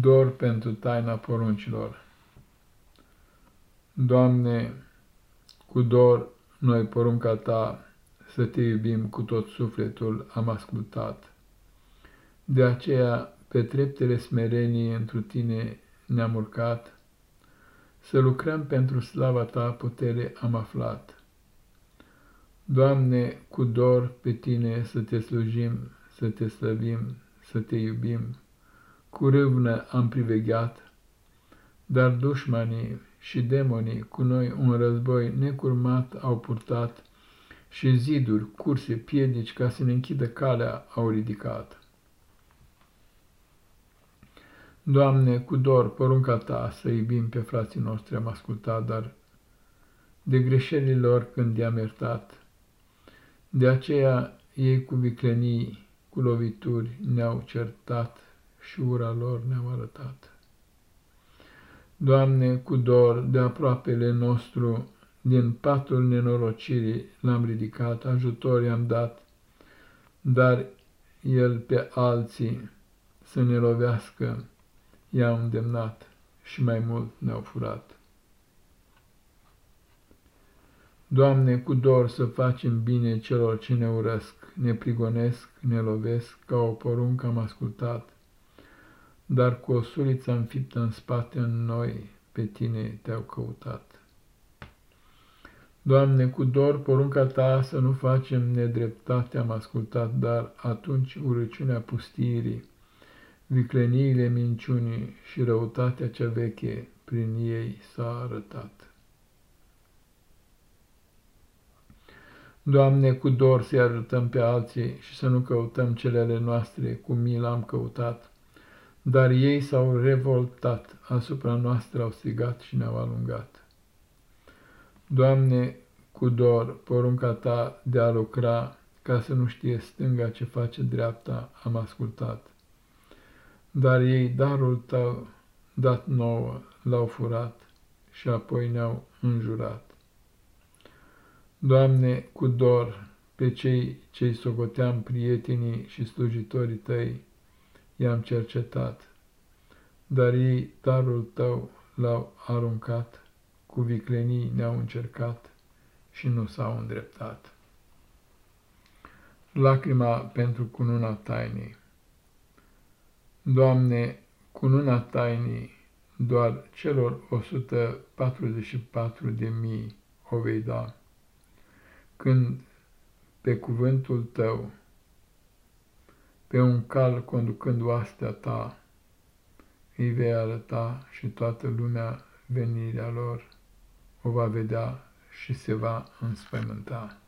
Dor pentru taina poruncilor. Doamne, cu dor noi porunca Ta să Te iubim cu tot sufletul am ascultat. De aceea, pe treptele smereniei întru Tine ne-am urcat, să lucrăm pentru slava Ta putere am aflat. Doamne, cu dor pe Tine să Te slujim, să Te slăvim, să Te iubim, cu râvnă am privegheat, dar dușmanii și demonii cu noi un război necurmat au purtat și ziduri, curse, piedici ca să ne închidă calea au ridicat. Doamne, cu dor, porunca Ta să iubim pe frații noștri am ascultat, dar de greșelile lor când i-am iertat. De aceea ei cu viclenii, cu lovituri ne-au certat și ura lor ne-au arătat. Doamne, cu dor de aproapele nostru, din patul nenorocirii l-am ridicat, ajutor i-am dat, dar el pe alții să ne lovească, i-a îndemnat și mai mult ne-au furat. Doamne, cu dor să facem bine celor ce ne urăsc, ne prigonesc, ne lovesc, ca o poruncă am ascultat, dar cu o suliță înfiptă în spate în noi, pe tine te-au căutat. Doamne, cu dor porunca ta să nu facem nedreptate am ascultat, dar atunci urăciunea pustirii, vicleniile minciunii și răutatea cea veche prin ei s-a arătat. Doamne, cu dor să arătăm pe alții și să nu căutăm cele ale noastre, cum mi l-am căutat, dar ei s-au revoltat, asupra noastră au strigat și ne-au alungat. Doamne, cu dor, porunca Ta de a lucra, ca să nu știe stânga ce face dreapta, am ascultat. Dar ei darul Tău, dat nouă, l-au furat și apoi ne-au înjurat. Doamne, cu dor, pe cei ce-i socoteam prietenii și slujitorii Tăi, i-am cercetat, dar ei darul Tău l-au aruncat, cu viclenii ne-au încercat și nu s-au îndreptat. Lacrima pentru cununa tainii. Doamne, cununa tainii doar celor 144 de mii o vei da, când pe cuvântul Tău pe un cal conducând oastea ta, îi vei arăta și toată lumea venirea lor o va vedea și se va înspăimânta.